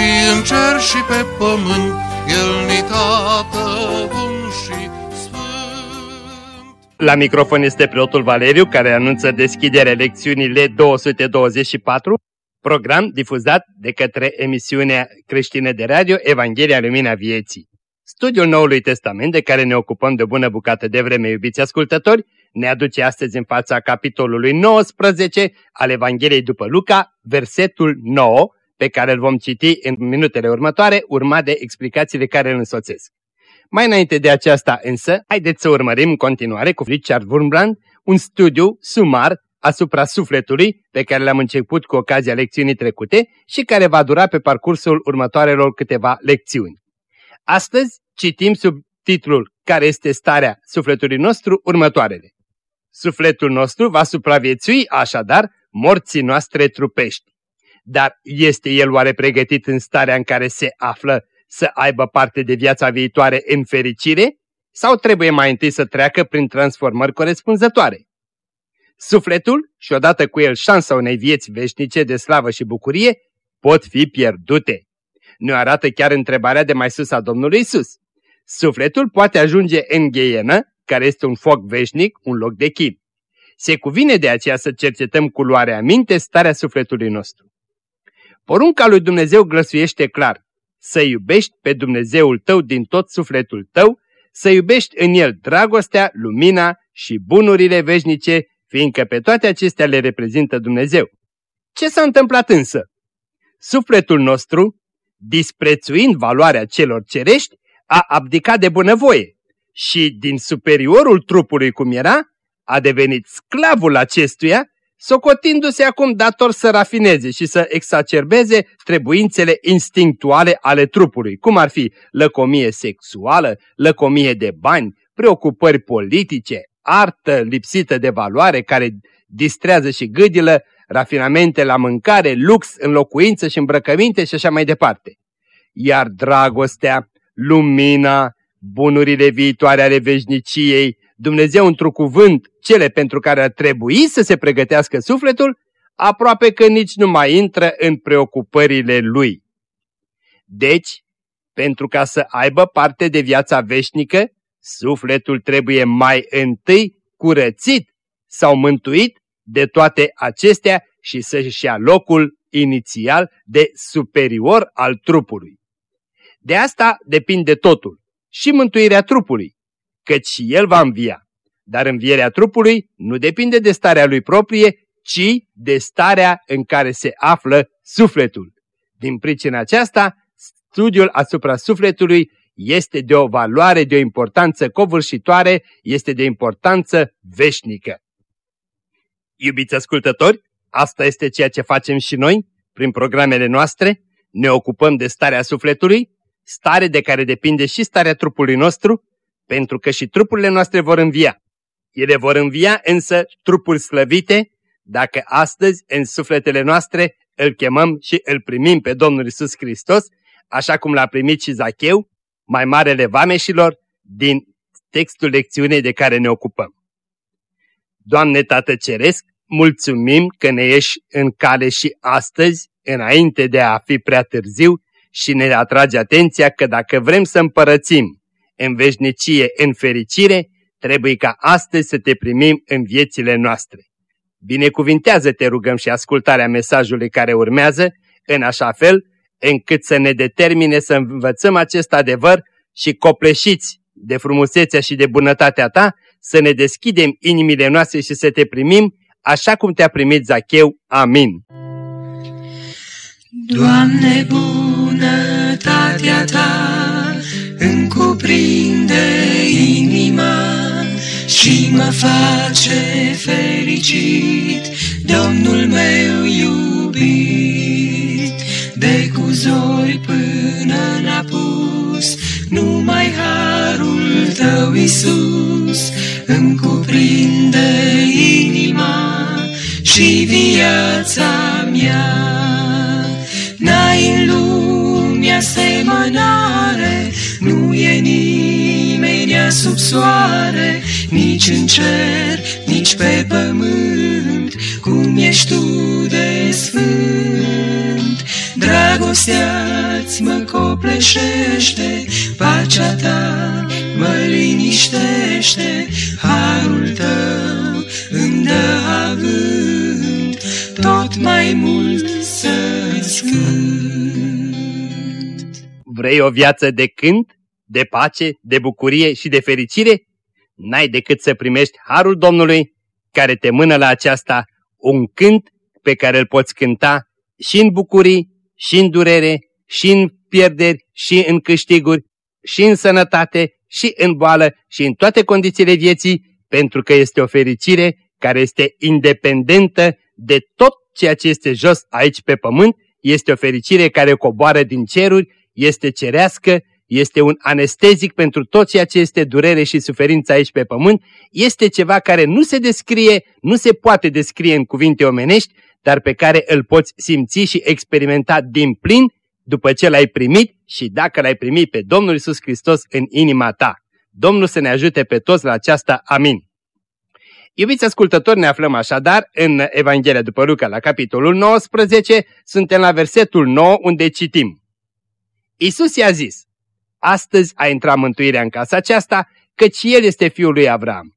și în cer și pe pământ, El ni tată bun și sfânt. La microfon este preotul Valeriu care anunță deschiderea lecțiunii L224 program difuzat de către emisiunea creștină de radio Evanghelia Lumina Vieții. Studiul Noului Testament, de care ne ocupăm de bună bucată de vreme, iubiți ascultători, ne aduce astăzi în fața capitolului 19 al Evangheliei după Luca, versetul 9, pe care îl vom citi în minutele următoare, urmat de explicațiile care îl însoțesc. Mai înainte de aceasta însă, haideți să urmărim în continuare cu Richard Wurmbrand un studiu sumar asupra sufletului pe care l-am început cu ocazia lecțiunii trecute și care va dura pe parcursul următoarelor câteva lecțiuni. Astăzi citim sub titlul Care este starea sufletului nostru următoarele. Sufletul nostru va supraviețui așadar morții noastre trupești. Dar este el oare pregătit în starea în care se află să aibă parte de viața viitoare în fericire? Sau trebuie mai întâi să treacă prin transformări corespunzătoare? Sufletul și odată cu el șansa unei vieți veșnice de slavă și bucurie pot fi pierdute. Ne arată chiar întrebarea de mai sus a Domnului Isus. Sufletul poate ajunge în gheienă, care este un foc veșnic, un loc de chin. Se cuvine de aceea să cercetăm cu luarea minte starea sufletului nostru. Porunca lui Dumnezeu glăsuiește clar, să iubești pe Dumnezeul tău din tot sufletul tău, să iubești în el dragostea, lumina și bunurile veșnice fiindcă pe toate acestea le reprezintă Dumnezeu. Ce s-a întâmplat însă? Sufletul nostru, disprețuind valoarea celor cerești, a abdicat de bunăvoie și din superiorul trupului cum era, a devenit sclavul acestuia, socotindu-se acum dator să rafineze și să exacerbeze trebuințele instinctuale ale trupului, cum ar fi lăcomie sexuală, lăcomie de bani, preocupări politice, artă lipsită de valoare care distrează și gâdilă, rafinamente la mâncare, lux în locuință și îmbrăcăminte și așa mai departe. Iar dragostea, lumina, bunurile viitoare ale veșniciei, Dumnezeu într-un cuvânt, cele pentru care ar trebui să se pregătească sufletul, aproape că nici nu mai intră în preocupările lui. Deci, pentru ca să aibă parte de viața veșnică, Sufletul trebuie mai întâi curățit sau mântuit de toate acestea și să-și ia locul inițial de superior al trupului. De asta depinde totul, și mântuirea trupului, căci și el va învia. Dar învierea trupului nu depinde de starea lui proprie, ci de starea în care se află sufletul. Din pricina aceasta, studiul asupra sufletului este de o valoare, de o importanță covârșitoare, este de importanță veșnică. Iubiți ascultători, asta este ceea ce facem și noi prin programele noastre, ne ocupăm de starea sufletului, stare de care depinde și starea trupului nostru, pentru că și trupurile noastre vor învia. Ele vor învia însă trupuri slăvite, dacă astăzi în sufletele noastre îl chemăm și îl primim pe Domnul Isus Hristos, așa cum l-a primit și Zacheu, mai marele vameșilor din textul lecțiunii de care ne ocupăm. Doamne Tată Ceresc, mulțumim că ne ieși în cale și astăzi, înainte de a fi prea târziu, și ne atrage atenția că dacă vrem să împărățim în veșnicie, în fericire, trebuie ca astăzi să te primim în viețile noastre. Binecuvintează, te rugăm, și ascultarea mesajului care urmează, în așa fel încât să ne determine să învățăm acest adevăr și copleșiți de frumusețea și de bunătatea ta, să ne deschidem inimile noastre și să te primim așa cum te-a primit Zacheu. Amin. Doamne, bunătatea ta încuprinde inima și mă face fericit, Domnul meu iubit, de cu zori până n-a pus, numai harul tău, Iisus, îmi cuprinde inima și viața mea. N-ai în lumea asemănare, nu e nimeni sub soare, nici în cer, nici pe pământ, cum ești tu de sfânt. Dragostea-ți mă copleșește, pacea ta mă liniștește, harul tău îmi dă avânt, tot mai mult să-ți cânt. Vrei o viață de cânt, de pace, de bucurie și de fericire? N-ai decât să primești harul Domnului care te mână la aceasta, un cânt pe care îl poți cânta și în bucurii, și în durere, și în pierderi, și în câștiguri, și în sănătate, și în boală, și în toate condițiile vieții, pentru că este o fericire care este independentă de tot ceea ce este jos aici pe pământ, este o fericire care coboară din ceruri, este cerească, este un anestezic pentru tot ceea ce este durere și suferință aici pe pământ, este ceva care nu se descrie, nu se poate descrie în cuvinte omenești, dar pe care îl poți simți și experimenta din plin după ce l-ai primit și dacă l-ai primit pe Domnul Isus Hristos în inima ta. Domnul să ne ajute pe toți la aceasta. Amin. Iubiți ascultători, ne aflăm așadar în Evanghelia după Luca la capitolul 19, suntem la versetul 9 unde citim. Isus i-a zis, astăzi a intrat mântuirea în casa aceasta, căci el este fiul lui Avram.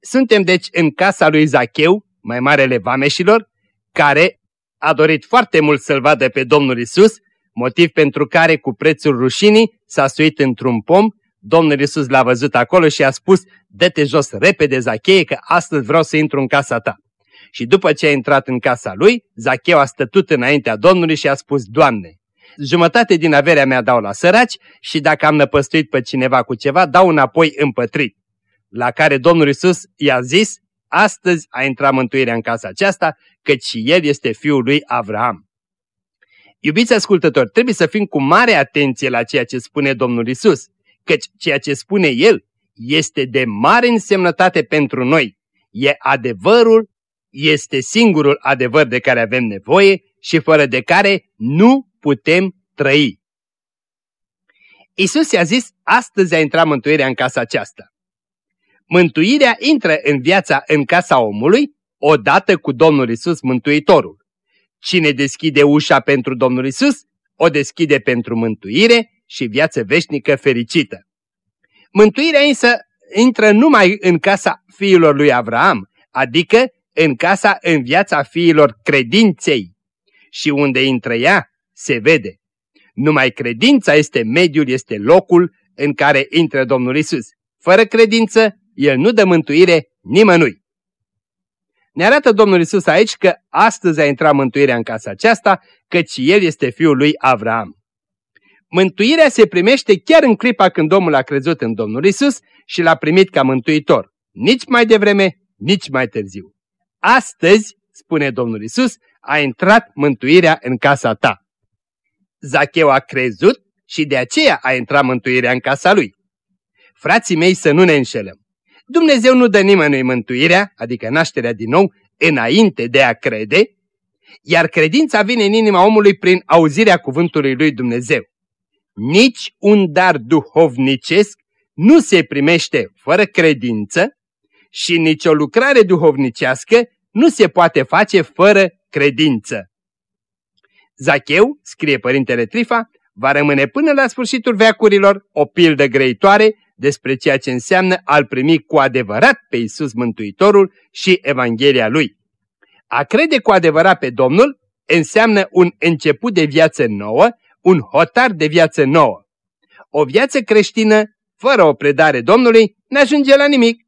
Suntem deci în casa lui Zacheu, mai marele vameșilor, care a dorit foarte mult să-l vadă pe Domnul Isus, motiv pentru care cu prețul rușinii s-a suit într-un pom, Domnul Isus l-a văzut acolo și a spus, dă-te jos repede, Zacheie, că astăzi vreau să intru în casa ta. Și după ce a intrat în casa lui, Zacheu a stătut înaintea Domnului și a spus, Doamne, jumătate din averea mea dau la săraci și dacă am năpăstuit pe cineva cu ceva, dau înapoi împătrit. La care Domnul Isus i-a zis, astăzi a intrat mântuirea în casa aceasta, căci și el este fiul lui Avram. Iubiți ascultători, trebuie să fim cu mare atenție la ceea ce spune Domnul Isus, căci ceea ce spune El este de mare însemnătate pentru noi. E adevărul, este singurul adevăr de care avem nevoie și fără de care nu putem trăi. Isus i-a zis, astăzi a intrat mântuirea în casa aceasta. Mântuirea intră în viața în casa omului odată cu Domnul Isus Mântuitorul. Cine deschide ușa pentru Domnul Isus, o deschide pentru mântuire și viață veșnică fericită. Mântuirea însă intră numai în casa fiilor lui Avram, adică în casa, în viața fiilor credinței. Și unde intră ea, se vede. Numai credința este mediul, este locul în care intră Domnul Isus. Fără credință, El nu dă mântuire nimănui. Ne arată Domnul Isus aici că astăzi a intrat mântuirea în casa aceasta, căci El este Fiul lui Avram. Mântuirea se primește chiar în clipa când Domnul a crezut în Domnul Isus și l-a primit ca mântuitor. Nici mai devreme, nici mai târziu. Astăzi, spune Domnul Isus, a intrat mântuirea în casa ta. Zacheu a crezut și de aceea a intrat mântuirea în casa lui. Frații mei să nu ne înșelăm. Dumnezeu nu dă nimănui mântuirea, adică nașterea din nou, înainte de a crede, iar credința vine în inima omului prin auzirea cuvântului lui Dumnezeu. Nici un dar duhovnicesc nu se primește fără credință și nicio lucrare duhovnicească nu se poate face fără credință. Zacheu, scrie părintele Trifa, va rămâne până la sfârșitul veacurilor o pildă grăitoare despre ceea ce înseamnă al primi cu adevărat pe Isus Mântuitorul și Evanghelia Lui. A crede cu adevărat pe Domnul înseamnă un început de viață nouă, un hotar de viață nouă. O viață creștină, fără o predare Domnului, ne ajunge la nimic.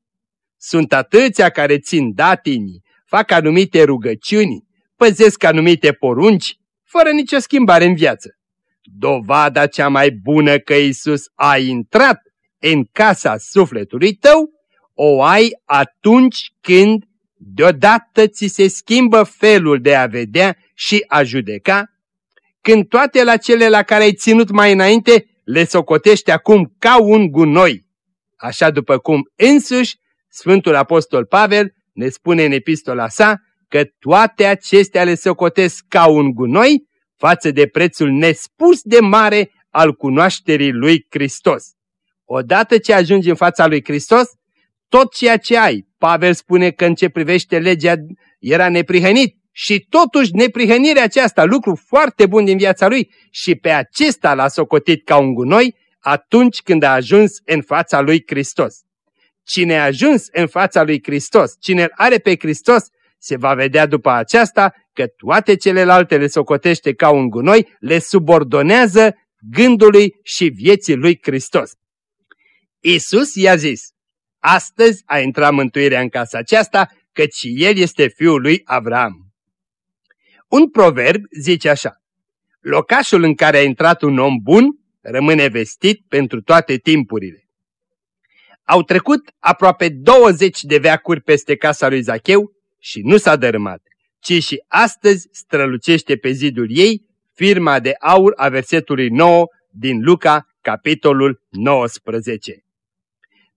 Sunt atâția care țin datinii, fac anumite rugăciuni, păzesc anumite porunci, fără nicio schimbare în viață. Dovada cea mai bună că Isus a intrat în casa sufletului tău, o ai atunci când deodată ți se schimbă felul de a vedea și a judeca, când toate la cele la care ai ținut mai înainte le socotești acum ca un gunoi. Așa după cum însuși Sfântul Apostol Pavel ne spune în epistola sa că toate acestea le socotesc ca un gunoi față de prețul nespus de mare al cunoașterii lui Hristos. Odată ce ajungi în fața lui Hristos, tot ceea ce ai, Pavel spune că în ce privește legea era neprihănit și totuși neprihănirea aceasta, lucru foarte bun din viața lui și pe acesta l-a socotit ca un gunoi atunci când a ajuns în fața lui Hristos. Cine a ajuns în fața lui Hristos, cine îl are pe Hristos, se va vedea după aceasta că toate celelalte le socotește ca un gunoi, le subordonează gândului și vieții lui Hristos. Isus i-a zis, astăzi a intrat mântuirea în casa aceasta, căci el este fiul lui Avram. Un proverb zice așa, locașul în care a intrat un om bun rămâne vestit pentru toate timpurile. Au trecut aproape 20 de veacuri peste casa lui Zacheu și nu s-a dărâmat, ci și astăzi strălucește pe zidul ei firma de aur a versetului 9 din Luca, capitolul 19.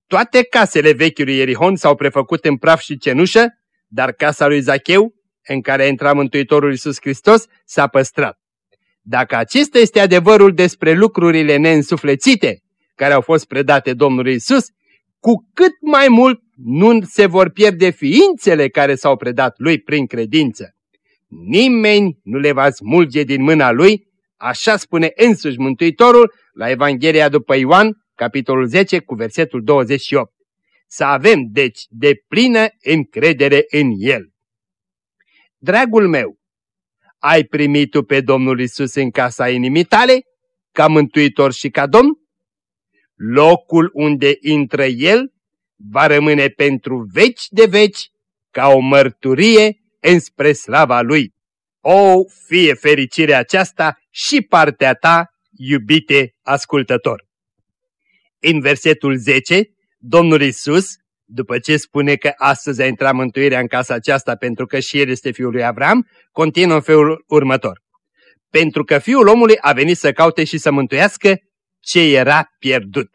Toate casele vechiului Ierihon s-au prefăcut în praf și cenușă, dar casa lui Zacheu, în care a intrat Mântuitorul Iisus Hristos, s-a păstrat. Dacă acesta este adevărul despre lucrurile neînsuflețite care au fost predate Domnului Isus, cu cât mai mult nu se vor pierde ființele care s-au predat lui prin credință. Nimeni nu le va smulge din mâna lui, așa spune însuși Mântuitorul la Evanghelia după Ioan, capitolul 10, cu versetul 28. Să avem, deci, de plină încredere în El. Dragul meu, ai primit tu pe Domnul Isus în casa inimii tale, ca mântuitor și ca domn? Locul unde intră El va rămâne pentru veci de veci ca o mărturie înspre slava Lui. O, fie fericirea aceasta și partea ta, iubite ascultător! În versetul 10, Domnul Isus, după ce spune că astăzi a intrat mântuirea în casa aceasta pentru că și el este fiul lui Avram, continuă în felul următor. Pentru că fiul omului a venit să caute și să mântuiască ce era pierdut.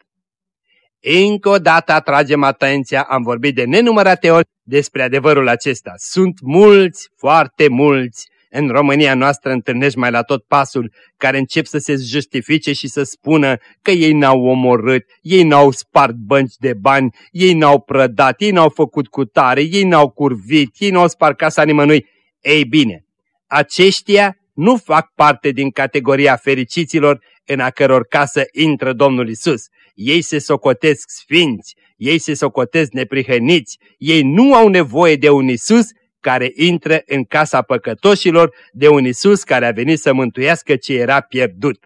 Încă o dată atragem atenția, am vorbit de nenumărate ori despre adevărul acesta. Sunt mulți, foarte mulți, în România noastră întâlnești mai la tot pasul care încep să se justifice și să spună că ei n-au omorât, ei n-au spart bănci de bani, ei n-au prădat, ei n-au făcut cutare, ei n-au curvit, ei n-au spart casa nimănui. Ei bine, aceștia nu fac parte din categoria fericiților în a căror casă intră Domnul Isus. Ei se socotesc sfinți, ei se socotesc neprihăniți, ei nu au nevoie de un Isus care intră în casa păcătoșilor, de un Isus care a venit să mântuiască ce era pierdut.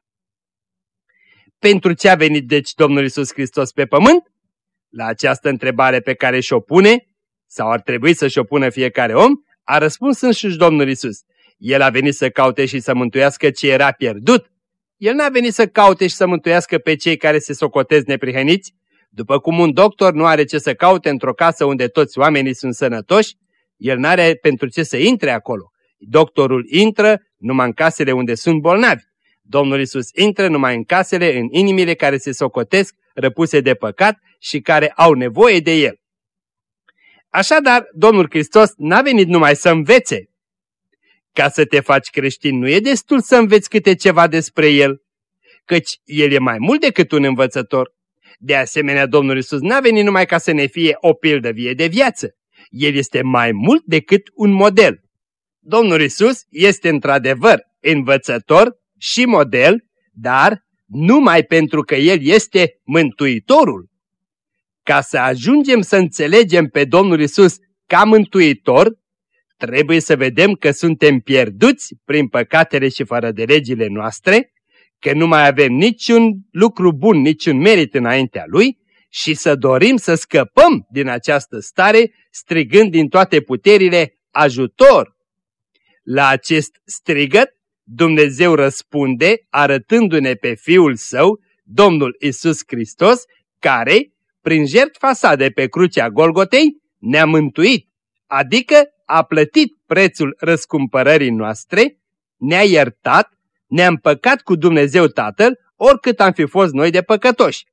Pentru ce a venit deci Domnul Isus Hristos pe pământ? La această întrebare pe care și-o pune, sau ar trebui să și-o pună fiecare om, a răspuns însuși Domnul Isus. El a venit să caute și să mântuiască ce era pierdut. El n-a venit să caute și să mântuiască pe cei care se socotez neprihăniți, după cum un doctor nu are ce să caute într-o casă unde toți oamenii sunt sănătoși, el n-are pentru ce să intre acolo. Doctorul intră numai în casele unde sunt bolnavi. Domnul Isus intră numai în casele, în inimile care se socotesc, răpuse de păcat și care au nevoie de El. Așadar, Domnul Hristos n-a venit numai să învețe. Ca să te faci creștin nu e destul să înveți câte ceva despre El, căci El e mai mult decât un învățător. De asemenea, Domnul Isus n-a venit numai ca să ne fie o pildă vie de viață. El este mai mult decât un model. Domnul Isus este într-adevăr învățător și model, dar numai pentru că El este Mântuitorul. Ca să ajungem să înțelegem pe Domnul Isus ca Mântuitor, trebuie să vedem că suntem pierduți prin păcatele și fără de legile noastre, că nu mai avem niciun lucru bun, niciun merit înaintea Lui și să dorim să scăpăm din această stare strigând din toate puterile ajutor. La acest strigăt Dumnezeu răspunde arătându-ne pe Fiul Său, Domnul Isus Hristos, care, prin jertfa sa de pe crucea Golgotei, ne-a mântuit, adică a plătit prețul răscumpărării noastre, ne-a iertat, ne-am păcat cu Dumnezeu Tatăl, oricât am fi fost noi de păcătoși.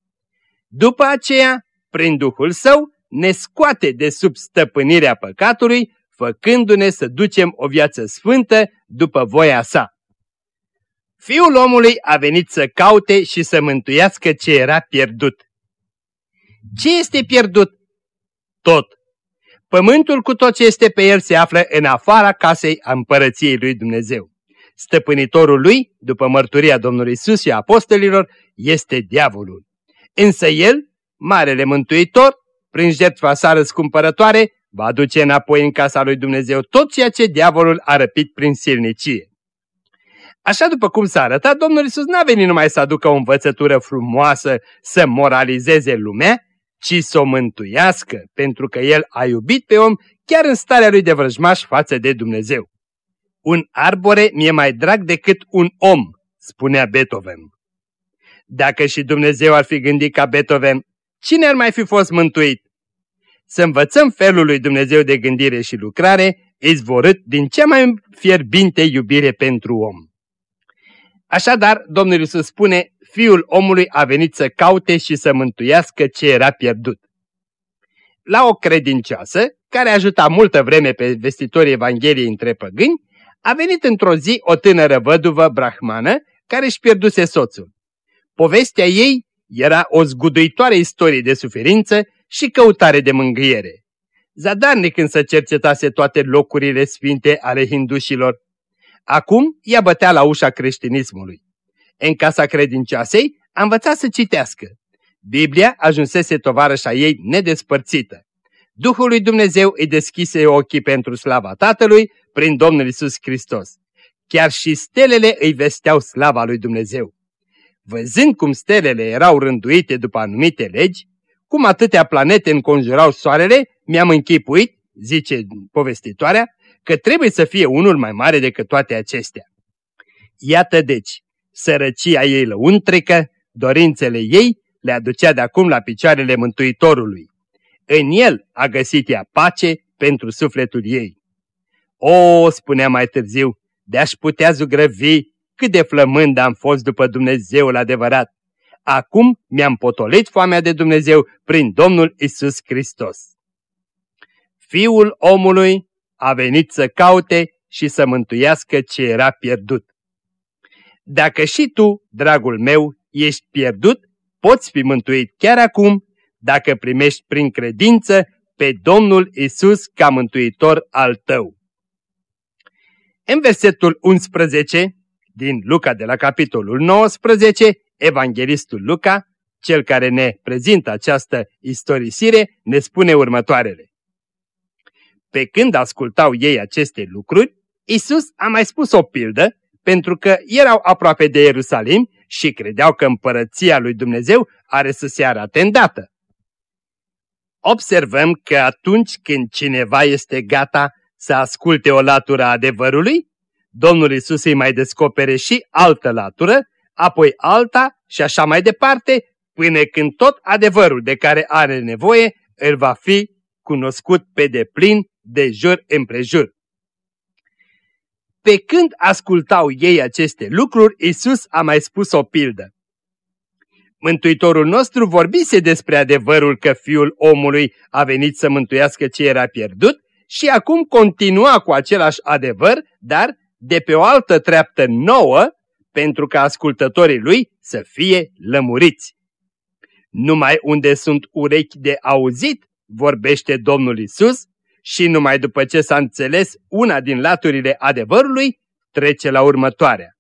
După aceea, prin Duhul Său, ne scoate de sub stăpânirea păcatului, făcându-ne să ducem o viață sfântă după voia sa. Fiul omului a venit să caute și să mântuiască ce era pierdut. Ce este pierdut? Tot. Pământul cu tot ce este pe el se află în afara casei a împărăției lui Dumnezeu. Stăpânitorul lui, după mărturia Domnului Isus și a apostolilor, este diavolul. Însă el, Marele Mântuitor, prin jertfa sa răscumpărătoare, va aduce înapoi în casa lui Dumnezeu tot ceea ce diavolul a răpit prin silnicie. Așa după cum s-a arătat, Domnul Isus n-a venit numai să aducă o învățătură frumoasă, să moralizeze lumea, ci să o mântuiască, pentru că El a iubit pe om chiar în starea lui de vrăjmaș față de Dumnezeu. Un arbore mi-e mai drag decât un om, spunea Beethoven. Dacă și Dumnezeu ar fi gândit ca Beethoven, cine ar mai fi fost mântuit? Să învățăm felul lui Dumnezeu de gândire și lucrare, izvorât din cea mai fierbinte iubire pentru om. Așadar, Domnul Iisus spune, Fiul omului a venit să caute și să mântuiască ce era pierdut. La o credincioasă, care ajuta multă vreme pe vestitorii Evangheliei între păgâni, a venit într-o zi o tânără văduvă brahmană care își pierduse soțul. Povestea ei era o zguduitoare istorie de suferință și căutare de mângâiere. Zadarnic însă cercetase toate locurile sfinte ale hindușilor. Acum ea bătea la ușa creștinismului. În casa credincioasei a învățat să citească. Biblia ajunsese tovarășa ei nedespărțită. Duhul lui Dumnezeu îi deschise ochii pentru slava Tatălui prin Domnul Isus Hristos. Chiar și stelele îi vesteau slava lui Dumnezeu. Văzând cum stelele erau rânduite după anumite legi, cum atâtea planete înconjurau soarele, mi-am închipuit, zice povestitoarea, că trebuie să fie unul mai mare decât toate acestea. Iată deci, sărăcia ei lăuntrică, dorințele ei le aducea de acum la picioarele Mântuitorului. În el a găsit ea pace pentru sufletul ei. O, spunea mai târziu, de-aș putea zugrăvi cât de flămând am fost după Dumnezeul adevărat. Acum mi-am potolit foamea de Dumnezeu prin Domnul Isus Hristos. Fiul omului a venit să caute și să mântuiască ce era pierdut. Dacă și tu, dragul meu, ești pierdut, poți fi mântuit chiar acum dacă primești prin credință pe Domnul Isus ca mântuitor al tău. În versetul 11 din Luca de la capitolul 19, evanghelistul Luca, cel care ne prezintă această istorisire, ne spune următoarele. Pe când ascultau ei aceste lucruri, Isus a mai spus o pildă, pentru că erau aproape de Ierusalim și credeau că împărăția lui Dumnezeu are să se arate îndată. Observăm că atunci când cineva este gata să asculte o latură a adevărului, Domnul Isus îi mai descopere și altă latură, apoi alta și așa mai departe, până când tot adevărul de care are nevoie îl va fi cunoscut pe deplin de jur împrejur. Pe când ascultau ei aceste lucruri, Isus a mai spus o pildă. Mântuitorul nostru vorbise despre adevărul că Fiul omului a venit să mântuiască ce era pierdut și acum continua cu același adevăr, dar de pe o altă treaptă nouă, pentru ca ascultătorii lui să fie lămuriți. Numai unde sunt urechi de auzit, vorbește Domnul Isus, și numai după ce s-a înțeles una din laturile adevărului, trece la următoarea.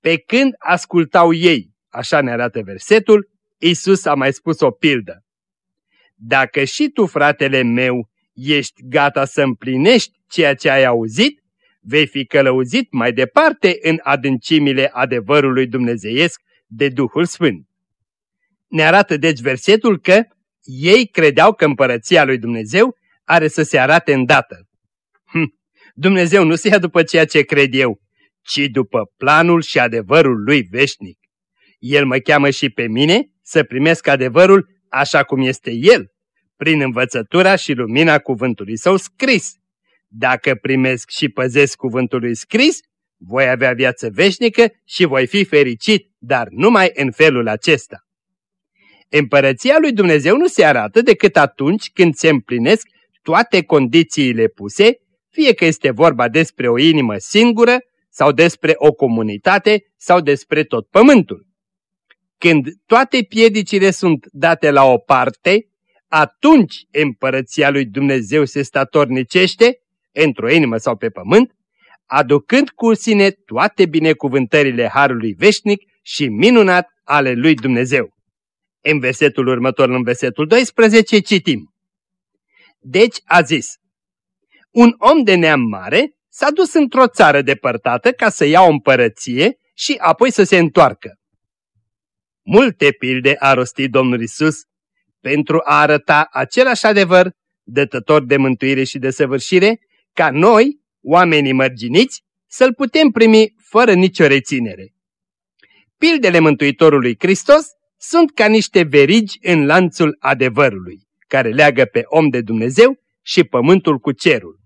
Pe când ascultau ei, așa ne arată versetul, Isus a mai spus o pildă. Dacă și tu, fratele meu, ești gata să împlinești ceea ce ai auzit, vei fi călăuzit mai departe în adâncimile adevărului dumnezeiesc de Duhul Sfânt. Ne arată deci versetul că ei credeau că împărăția lui Dumnezeu are să se arate îndată. Hm, Dumnezeu nu se ia după ceea ce cred eu, ci după planul și adevărul lui veșnic. El mă cheamă și pe mine să primesc adevărul așa cum este El, prin învățătura și lumina cuvântului său scris. Dacă primesc și păzesc cuvântul lui scris, voi avea viață veșnică și voi fi fericit, dar numai în felul acesta. Împărăția lui Dumnezeu nu se arată decât atunci când se împlinesc toate condițiile puse, fie că este vorba despre o inimă singură, sau despre o comunitate, sau despre tot pământul. Când toate piedicile sunt date la o parte, atunci împărăția lui Dumnezeu se statornicește, într-o inimă sau pe pământ, aducând cu sine toate binecuvântările Harului Veșnic și minunat ale lui Dumnezeu. În versetul următor, în versetul 12, citim. Deci a zis, un om de neam mare s-a dus într-o țară depărtată ca să ia o împărăție și apoi să se întoarcă. Multe pilde a rostit Domnul Isus pentru a arăta același adevăr, dătător de mântuire și de săvârșire, ca noi, oamenii mărginiți, să-L putem primi fără nicio reținere. Pildele Mântuitorului Hristos sunt ca niște verigi în lanțul adevărului, care leagă pe om de Dumnezeu și pământul cu cerul.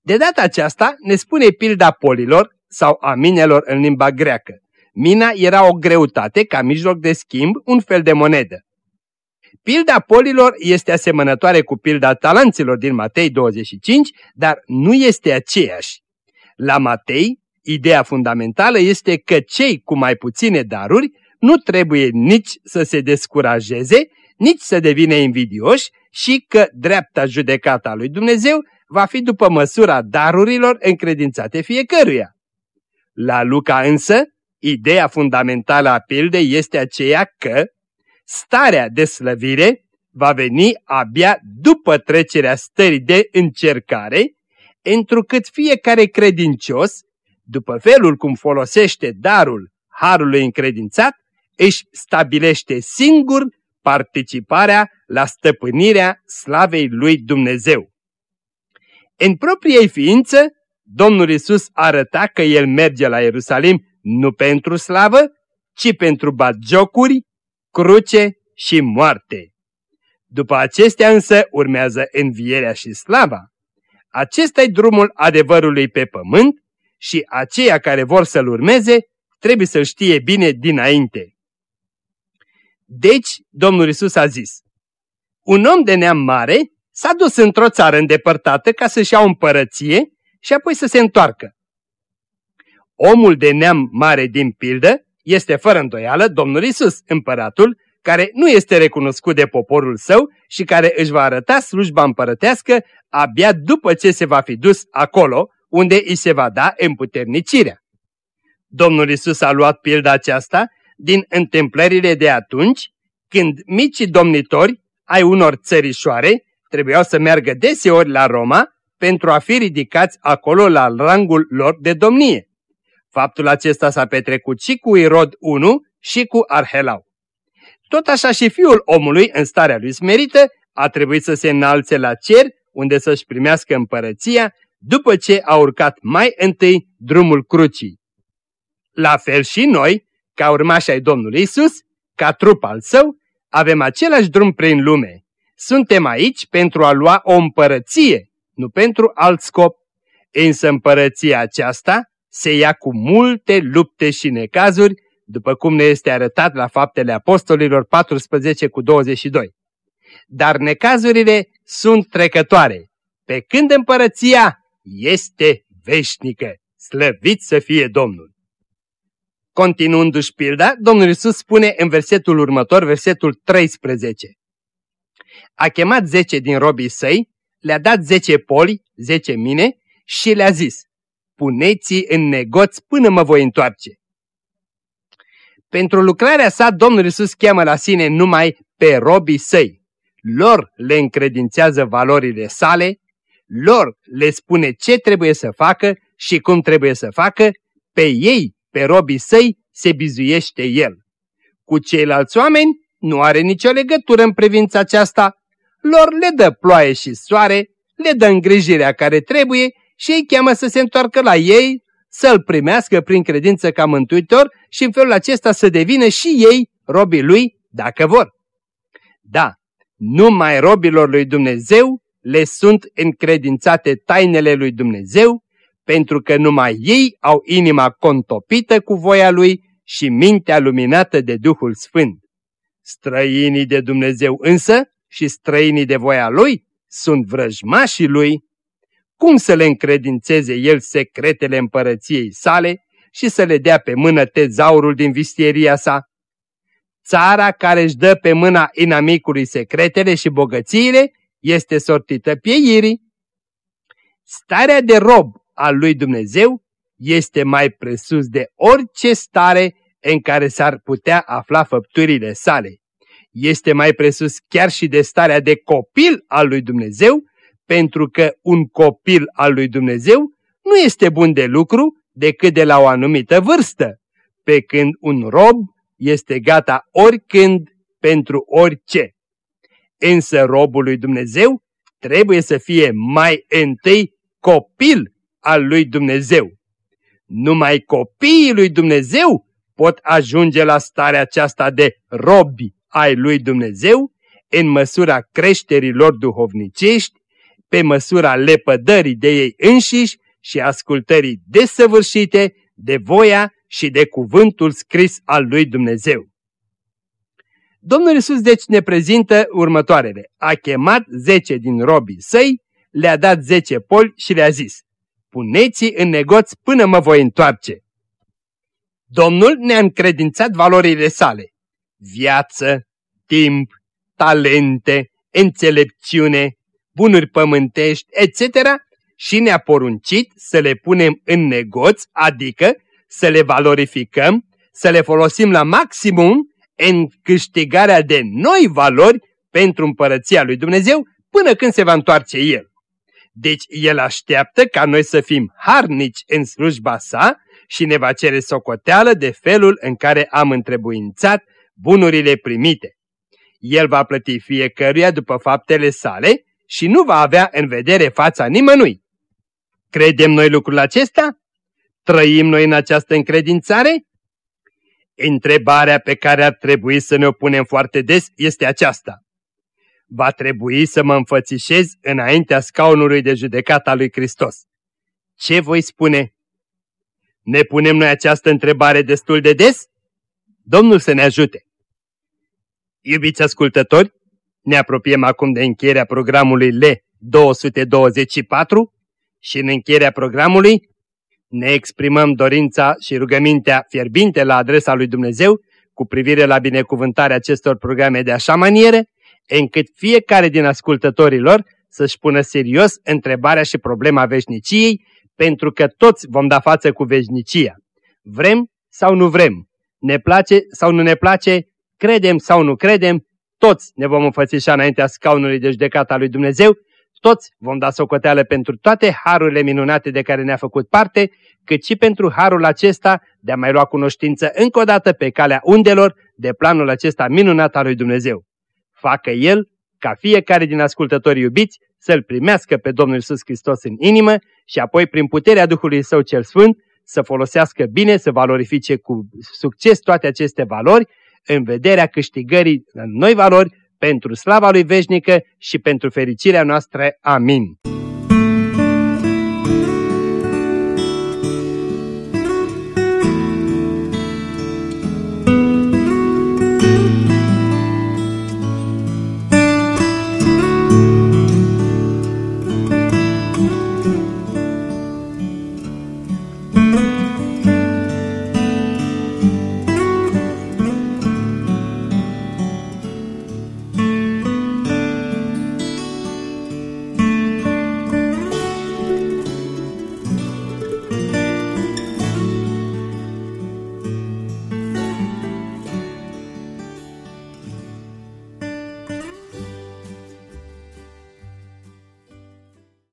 De data aceasta ne spune pilda polilor sau a minelor în limba greacă. Mina era o greutate ca mijloc de schimb, un fel de monedă. Pilda polilor este asemănătoare cu pilda talanților din Matei 25, dar nu este aceeași. La Matei, ideea fundamentală este că cei cu mai puține daruri nu trebuie nici să se descurajeze, nici să devină invidioși și că dreapta judecata lui Dumnezeu va fi după măsura darurilor încredințate fiecăruia. La Luca însă, ideea fundamentală a pildei este aceea că starea de slăvire va veni abia după trecerea stării de încercare, întrucât fiecare credincios, după felul cum folosește darul harului încredințat, își stabilește singur participarea la stăpânirea slavei lui Dumnezeu. În proprie ființă, Domnul Isus arăta că El merge la Ierusalim nu pentru slavă, ci pentru batjocuri, cruce și moarte. După acestea însă urmează învierea și slava. acesta e drumul adevărului pe pământ și aceia care vor să-l urmeze trebuie să-l știe bine dinainte. Deci, Domnul Isus a zis, un om de neam mare s-a dus într-o țară îndepărtată ca să-și ia o împărăție și apoi să se întoarcă. Omul de neam mare din pildă este fără îndoială Domnul Isus, împăratul, care nu este recunoscut de poporul său și care își va arăta slujba împărătească abia după ce se va fi dus acolo, unde îi se va da împuternicirea. Domnul Isus a luat pilda aceasta din întâmplările de atunci, când micii domnitori ai unor țărișoare trebuiau să meargă deseori la Roma pentru a fi ridicați acolo la rangul lor de domnie. Faptul acesta s-a petrecut și cu Irod I și cu Arhelau. Tot așa și fiul omului, în starea lui smerită, a trebuit să se înalțe la cer, unde să-și primească împărăția, după ce a urcat mai întâi drumul crucii. La fel și noi, ca urmași ai Domnului Isus, ca trup al său, avem același drum prin lume. Suntem aici pentru a lua o împărăție, nu pentru alt scop. Însă împărăția aceasta se ia cu multe lupte și necazuri, după cum ne este arătat la faptele apostolilor 14 cu 22. Dar necazurile sunt trecătoare, pe când împărăția este veșnică. Slăvit să fie Domnul! Continuându-și pilda, Domnul Iisus spune în versetul următor, versetul 13. A chemat zece din robii săi, le-a dat zece poli, zece mine și le-a zis, puneți în negoți până mă voi întoarce. Pentru lucrarea sa, Domnul Iisus cheamă la sine numai pe robii săi. Lor le încredințează valorile sale, lor le spune ce trebuie să facă și cum trebuie să facă, pe ei, pe robii săi, se bizuiește el. Cu ceilalți oameni nu are nicio legătură în privința aceasta, lor le dă ploaie și soare, le dă îngrijirea care trebuie și îi cheamă să se întoarcă la ei, să-L primească prin credință ca mântuitor și în felul acesta să devină și ei robii Lui, dacă vor. Da, numai robilor lui Dumnezeu le sunt încredințate tainele lui Dumnezeu, pentru că numai ei au inima contopită cu voia Lui și mintea luminată de Duhul Sfânt. Străinii de Dumnezeu însă și străinii de voia Lui sunt vrăjmașii Lui. Cum să le încredințeze El secretele împărăției sale și să le dea pe mână tezaurul din vistieria sa? Țara care își dă pe mâna inamicului secretele și bogățiile este sortită pieirii. Starea de rob al lui Dumnezeu este mai presus de orice stare în care s-ar putea afla făpturile sale. Este mai presus chiar și de starea de copil al lui Dumnezeu, pentru că un copil al lui Dumnezeu nu este bun de lucru decât de la o anumită vârstă, pe când un rob este gata oricând pentru orice. Însă robul lui Dumnezeu trebuie să fie mai întâi copil al lui Dumnezeu. Numai copiii lui Dumnezeu pot ajunge la starea aceasta de robi ai lui Dumnezeu în măsura creșterii lor duhovnicești, pe măsura lepădării de ei înșiși și ascultării desăvârșite de voia și de cuvântul scris al lui Dumnezeu. Domnul Iisus deci ne prezintă următoarele. A chemat zece din robii săi, le-a dat zece poli și le-a zis, puneți în negoț până mă voi întoarce. Domnul ne-a încredințat valorile sale, viață, timp, talente, înțelepciune, bunuri pământești, etc. și ne-a poruncit să le punem în negoț, adică să le valorificăm, să le folosim la maximum în câștigarea de noi valori pentru împărăția lui Dumnezeu până când se va întoarce El. Deci El așteaptă ca noi să fim harnici în slujba sa și ne va cere socoteală de felul în care am întrebuințat bunurile primite. El va plăti fiecăruia după faptele sale și nu va avea în vedere fața nimănui. Credem noi lucrul acesta? Trăim noi în această încredințare? Întrebarea pe care ar trebui să ne o punem foarte des este aceasta. Va trebui să mă înfățișez înaintea scaunului de judecată al lui Hristos. Ce voi spune? Ne punem noi această întrebare destul de des? Domnul să ne ajute! Iubiți ascultători, ne apropiem acum de încheierea programului L224 și în încheierea programului ne exprimăm dorința și rugămintea fierbinte la adresa lui Dumnezeu cu privire la binecuvântarea acestor programe de așa manieră, încât fiecare din ascultătorii lor să-și pună serios întrebarea și problema veșniciei, pentru că toți vom da față cu veșnicia. Vrem sau nu vrem? Ne place sau nu ne place? Credem sau nu credem? Toți ne vom înfățișa înaintea scaunului de judecată lui Dumnezeu toți vom da socoteală pentru toate harurile minunate de care ne-a făcut parte, cât și pentru harul acesta de a mai lua cunoștință încă o dată pe calea undelor de planul acesta minunat al lui Dumnezeu. Facă El ca fiecare din ascultătorii iubiți să-L primească pe Domnul Iisus Hristos în inimă și apoi prin puterea Duhului Său cel Sfânt să folosească bine, să valorifice cu succes toate aceste valori în vederea câștigării noi valori pentru slava lui veșnică și pentru fericirea noastră. Amin.